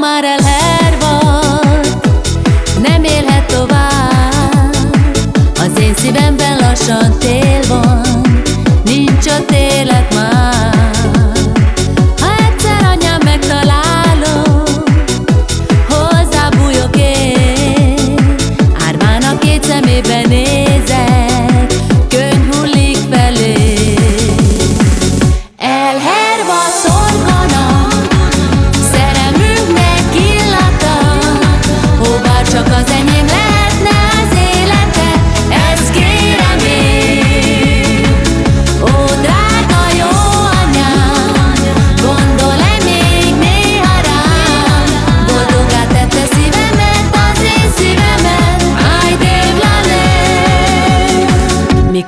már elhervalt Nem élhet tovább. Az én szívemben lassan tér.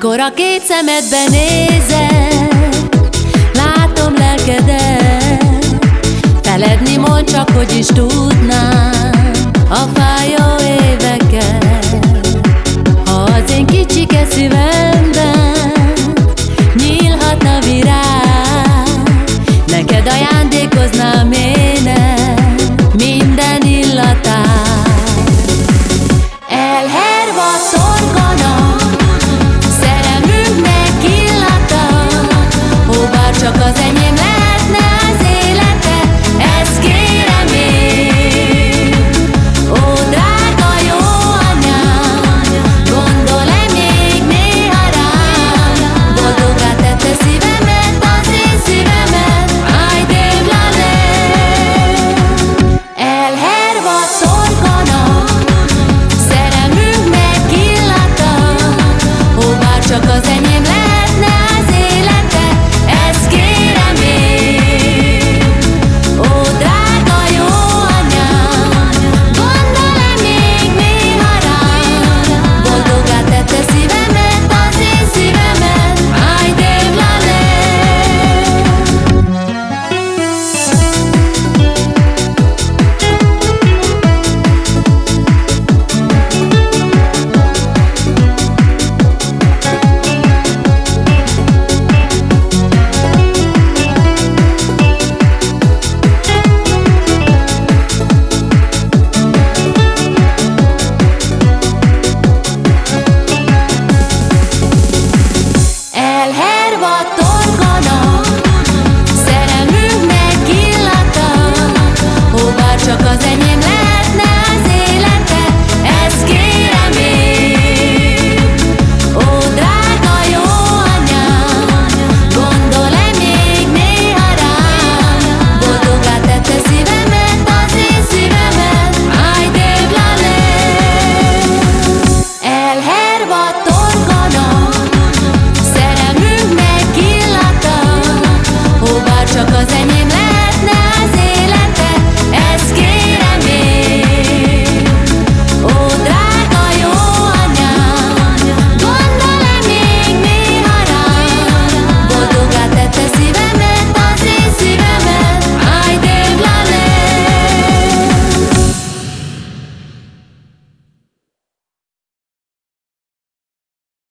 Amikor a két szemedbe nézek Látom lelkedet. Feledni mond csak, hogy is tudnám A fájó éveket. Ha az én kicsike szívemben Nyílhatna virág Neked ajándékoznám én.